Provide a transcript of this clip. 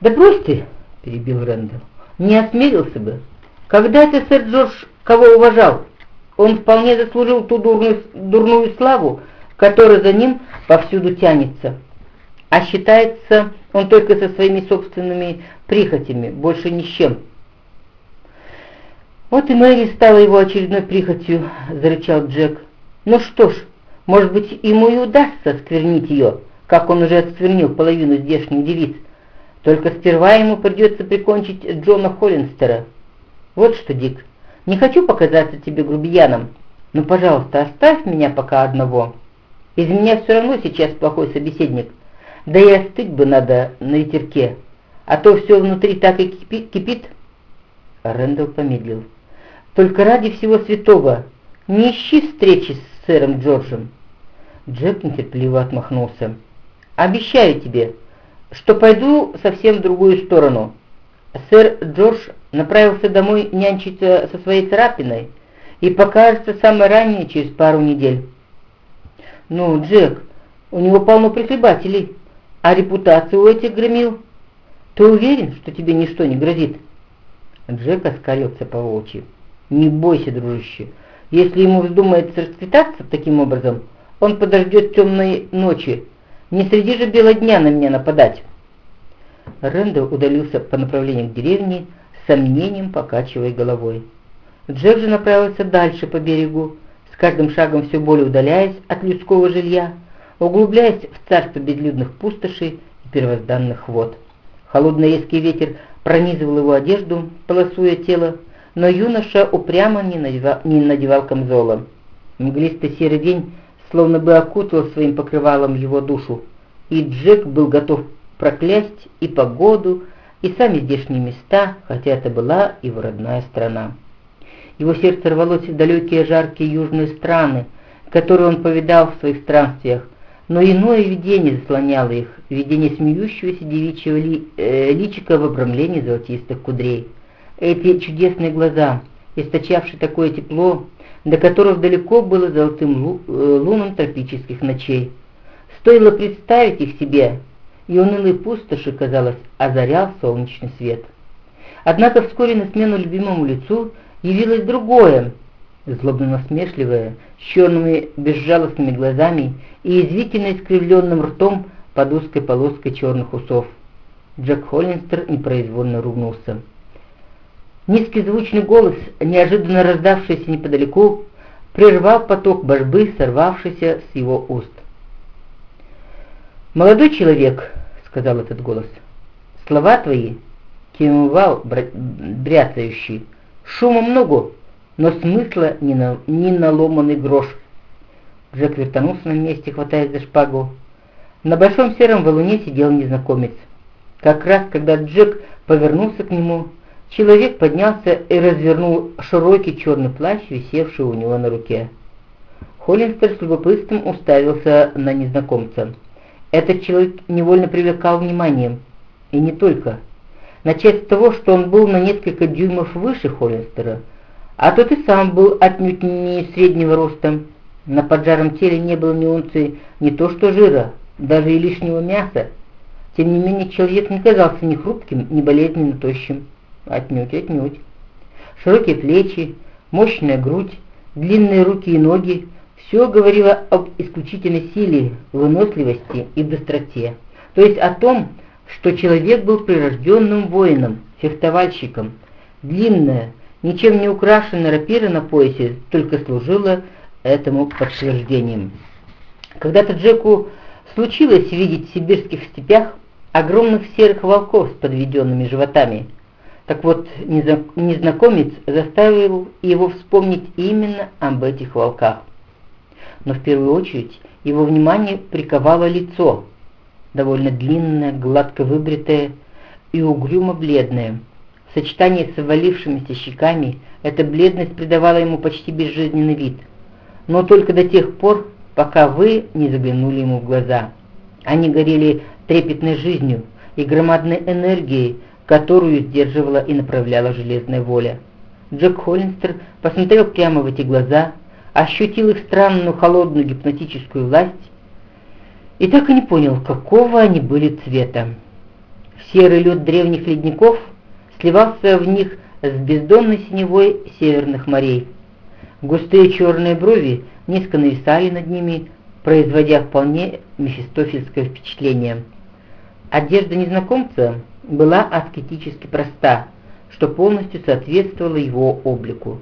«Да брось ты!» — перебил Рэндалл. «Не осмелился бы. Когда ты, сэр Джордж, кого уважал? Он вполне заслужил ту дурную, дурную славу, которая за ним повсюду тянется. А считается он только со своими собственными прихотями, больше ни с чем». «Вот и Мэри стала его очередной прихотью», — зарычал Джек. «Ну что ж, может быть, ему и удастся сквернить ее, как он уже осквернил половину здешних девиц. Только сперва ему придется прикончить Джона Холлинстера. Вот что, Дик, не хочу показаться тебе грубияном, но, пожалуйста, оставь меня пока одного. Из меня все равно сейчас плохой собеседник, да и остыть бы надо на ветерке, а то все внутри так и кипит». Рэндалл помедлил. «Только ради всего святого, не ищи встречи с сэром Джорджем». Джек нетерпеливо отмахнулся. «Обещаю тебе, что пойду совсем в другую сторону. Сэр Джордж направился домой нянчиться со своей царапиной и покажется самое раннее через пару недель». «Ну, Джек, у него полно прихлебателей, а репутация у этих громил. Ты уверен, что тебе ничто не грозит?» Джек оскалился по волчьи. «Не бойся, дружище, если ему вздумается расцветаться таким образом, он подождет темной ночи. Не среди же бела дня на меня нападать. Рэндалл удалился по направлению к деревне, с сомнением покачивая головой. Джек же направился дальше по берегу, с каждым шагом все более удаляясь от людского жилья, углубляясь в царство безлюдных пустошей и первозданных вод. Холодный резкий ветер пронизывал его одежду, полосуя тело, но юноша упрямо не надевал, не надевал камзола. Мглистый серый день словно бы окутал своим покрывалом его душу, и Джек был готов проклясть и погоду, и сами здешние места, хотя это была его родная страна. Его сердце рвалось в далекие жаркие южные страны, которые он повидал в своих странствиях, но иное видение заслоняло их, видение смеющегося девичьего ли, э, личика в обрамлении золотистых кудрей. Эти чудесные глаза, источавшие такое тепло, до которых далеко было золотым э, луном тропических ночей. Стоило представить их себе, и унылый пустоши, казалось, озарял солнечный свет. Однако вскоре на смену любимому лицу явилось другое, злобно-насмешливое, с черными безжалостными глазами и извительно искривленным ртом под узкой полоской черных усов. Джек Холлинстер непроизвольно ругнулся. Низкий звучный голос, неожиданно раздавшийся неподалеку, прервал поток божбы, сорвавшийся с его уст. «Молодой человек», — сказал этот голос, — «слова твои, кимвал бряцающий, шума много, но смысла не на, не наломанный грош». Джек вертанулся на месте, хватаясь за шпагу. На большом сером валуне сидел незнакомец. Как раз, когда Джек повернулся к нему, Человек поднялся и развернул широкий черный плащ, висевший у него на руке. Холлинстер с любопытством уставился на незнакомца. Этот человек невольно привлекал внимание. И не только. Начать с того, что он был на несколько дюймов выше Холлинстера, а тот и сам был отнюдь не среднего роста. На поджаром теле не было ни унции не то что жира, даже и лишнего мяса. Тем не менее, человек не казался ни хрупким, ни болезненно тощим. Отнюдь, отнюдь. Широкие плечи, мощная грудь, длинные руки и ноги – все говорило об исключительной силе, выносливости и быстроте. То есть о том, что человек был прирожденным воином, фехтовальщиком. Длинная, ничем не украшенная рапира на поясе только служила этому подтверждением. Когда-то Джеку случилось видеть в сибирских степях огромных серых волков с подведенными животами – так вот, незнакомец заставил его вспомнить именно об этих волках. Но в первую очередь его внимание приковало лицо, довольно длинное, гладко выбритое и угрюмо бледное. В сочетании с валившимися щеками эта бледность придавала ему почти безжизненный вид, но только до тех пор, пока вы не заглянули ему в глаза. Они горели трепетной жизнью и громадной энергией, которую сдерживала и направляла железная воля. Джек Холлинстер посмотрел прямо в эти глаза, ощутил их странную холодную гипнотическую власть и так и не понял, какого они были цвета. Серый лед древних ледников сливался в них с бездонной синевой северных морей. Густые черные брови низко нависали над ними, производя вполне мефистофельское впечатление. Одежда незнакомца была аскетически проста, что полностью соответствовало его облику.